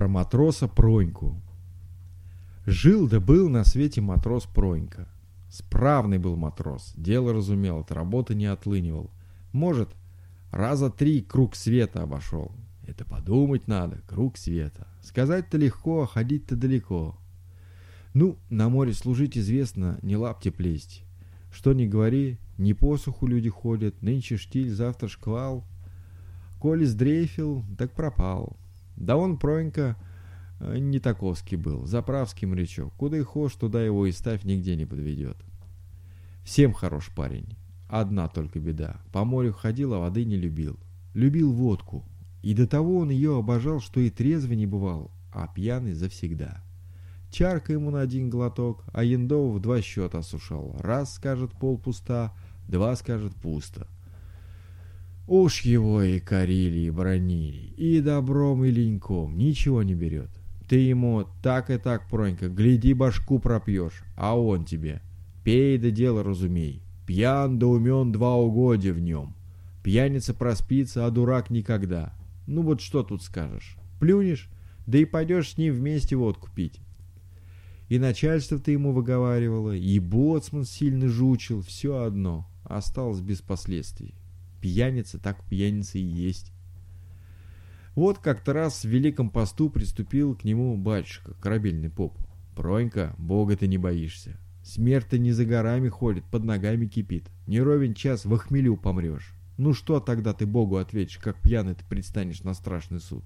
Про матроса Проньку. Жил да был на свете матрос Пронька. Справный был матрос, дело разумел, от работы не отлынивал. Может, раза три круг света обошел. Это подумать надо, круг света. Сказать-то легко, а ходить-то далеко. Ну, на море служить известно, не лапти плесть. Что ни говори, не посуху люди ходят, нынче штиль, завтра шквал. Коли сдрейфил, так пропал. Да он, Пронька, э, не таковский был, заправский морячок. Куда и хошь, туда его и ставь, нигде не подведет. Всем хорош парень. Одна только беда. По морю ходил, а воды не любил. Любил водку. И до того он ее обожал, что и трезвый не бывал, а пьяный завсегда. Чарка ему на один глоток, а Яндова в два счета осушал. Раз скажет пол пуста, два скажет пусто. Уж его и корили, и бронили, и добром, и леньком, ничего не берет. Ты ему так и так, Пронька, гляди, башку пропьешь, а он тебе. Пей да дело разумей, пьян да умен два угодья в нем. Пьяница проспится, а дурак никогда. Ну вот что тут скажешь? Плюнешь, да и пойдешь с ним вместе водку пить. И начальство ты ему выговаривало, и боцман сильно жучил, все одно, осталось без последствий. Пьяница так пьяница и есть. Вот как-то раз в Великом посту приступил к нему батюшка, корабельный поп. «Пронька, бога ты не боишься. Смерть-то не за горами ходит, под ногами кипит. Не ровен час в охмелю помрешь. Ну что тогда ты богу ответишь, как пьяный ты предстанешь на страшный суд?»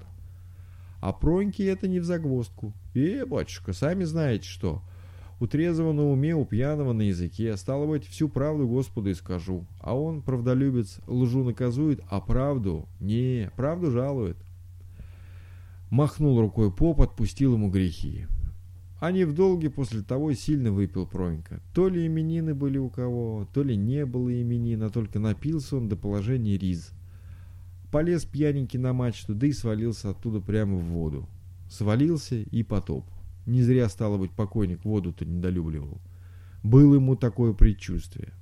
А Проньке это не в загвоздку. «Э, батюшка, сами знаете что. У трезвого уме, у пьяного на языке. Стало быть, всю правду Господу и скажу. А он, правдолюбец, лжу наказует, а правду... Не, правду жалует. Махнул рукой поп, отпустил ему грехи. Они в долге после того сильно выпил Пронька. То ли именины были у кого, то ли не было именин, а только напился он до положения риз. Полез пьяненький на мачту, да и свалился оттуда прямо в воду. Свалился и потоп. Не зря, стало быть, покойник воду-то недолюбливал. Было ему такое предчувствие.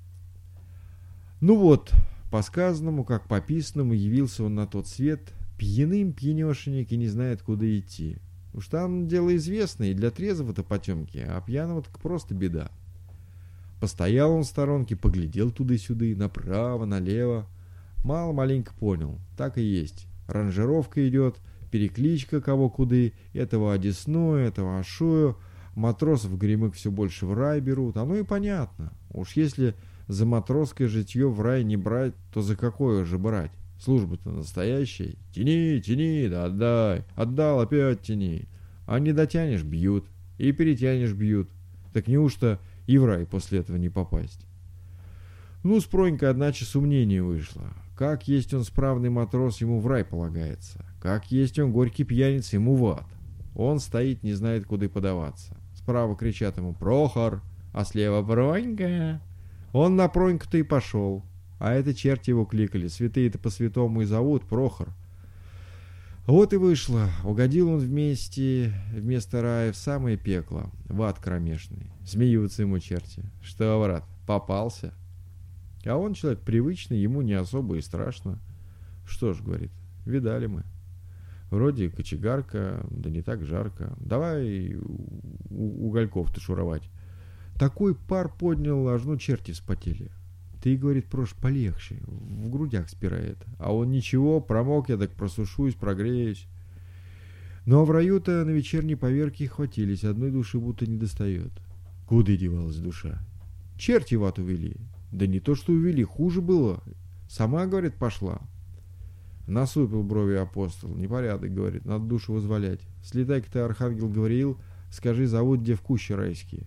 Ну вот, по сказанному, как по писанному, явился он на тот свет, пьяным пьянешенек и не знает, куда идти. Уж там дело известное, и для трезвого-то потемки, а пьяного так просто беда. Постоял он в сторонке, поглядел туда-сюда, направо, налево. Мало-маленько понял, так и есть. Ранжировка идет — перекличка кого куды, этого одесную, этого ашую, матросов гремык все больше в рай берут, оно и понятно. Уж если за матросское житье в рай не брать, то за какое же брать? Служба-то настоящая. Тяни, тяни, да отдай. Отдал, опять тяни. А не дотянешь, бьют. И перетянешь, бьют. Так неужто и в рай после этого не попасть? Ну, с Пронькой, одначе, сомнение вышло. Как есть он справный матрос, ему в рай полагается. Как есть он горький пьяница, ему в ад. Он стоит, не знает, куда подаваться. Справа кричат ему «Прохор», а слева «Бронька». Он на Проньку-то и пошел. А это черти его кликали, святые-то по-святому и зовут Прохор. Вот и вышло. Угодил он вместе, вместо рая в самое пекло, в ад кромешный. Смеются ему черти. Что, брат, попался? А он человек привычный, ему не особо и страшно. Что ж, говорит, видали мы. Вроде кочегарка, да не так жарко. Давай угольков-то шуровать. Такой пар поднял, аж ну черти вспотели. Ты, говорит, прош, полегче, в грудях спирает. А он ничего, промок я, так просушусь, прогреюсь. Ну а в раю-то на вечерней поверке хватились, одной души будто не достает. Куда девалась душа? Черти в ад увели. Да не то, что увели, хуже было. Сама, говорит, пошла. Насупил брови апостол. Непорядок, говорит, надо душу возволять. Слетай-ка ты, архангел Гавриил, скажи, зовут где в кущи райские.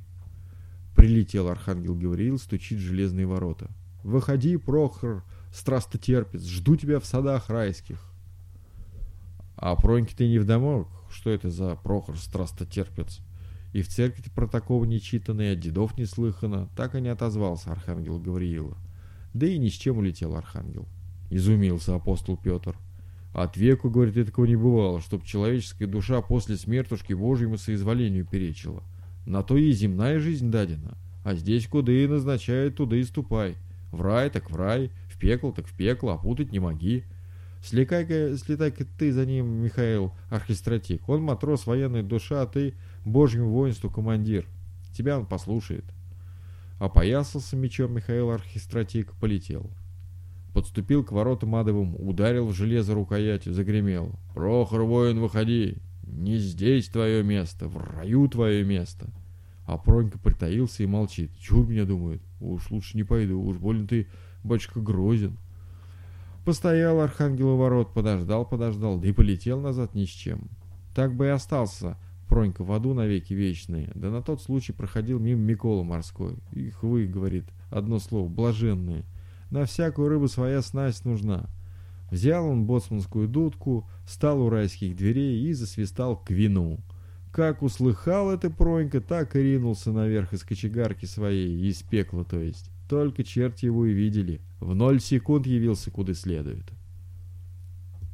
Прилетел архангел Гавриил, стучит в железные ворота. Выходи, Прохор, страстотерпец, жду тебя в садах райских. А Проньки ты не вдомок? Что это за Прохор, страстотерпец? И в церкви про такого не читано, и от дедов не слыхано. Так и не отозвался архангел Гавриила. Да и ни с чем улетел архангел. Изумился апостол Петр. От веку, говорит, и такого не бывало, чтоб человеческая душа после смертушки Божьему соизволению перечила. На то и земная жизнь дадена. А здесь куда и назначает, туда и ступай. В рай так в рай, в пекло так в пекло, а путать не моги. Слетай-ка, слетай-ка ты за ним, Михаил Архистратик. Он матрос, военная душа, а ты божьему воинству командир. Тебя он послушает. Опоясался мечом Михаил Архистратик, полетел. Подступил к воротам адовым, ударил в железо рукоятью, загремел. «Прохор, воин, выходи! Не здесь твое место, в раю твое место!» А Пронька притаился и молчит. Чего меня думает? Уж лучше не пойду, уж больно ты, батюшка, грозен. Постоял архангел у ворот, подождал, подождал, да и полетел назад ни с чем. Так бы и остался Пронька в аду навеки вечные, да на тот случай проходил мимо Микола морской. Их вы, говорит, одно слово, блаженные. На всякую рыбу своя снасть нужна. Взял он боцманскую дудку, встал у райских дверей и засвистал к вину. Как услыхал это Пронька, так и ринулся наверх из кочегарки своей, из пекла то есть. Только черти его и видели. В ноль секунд явился куда следует.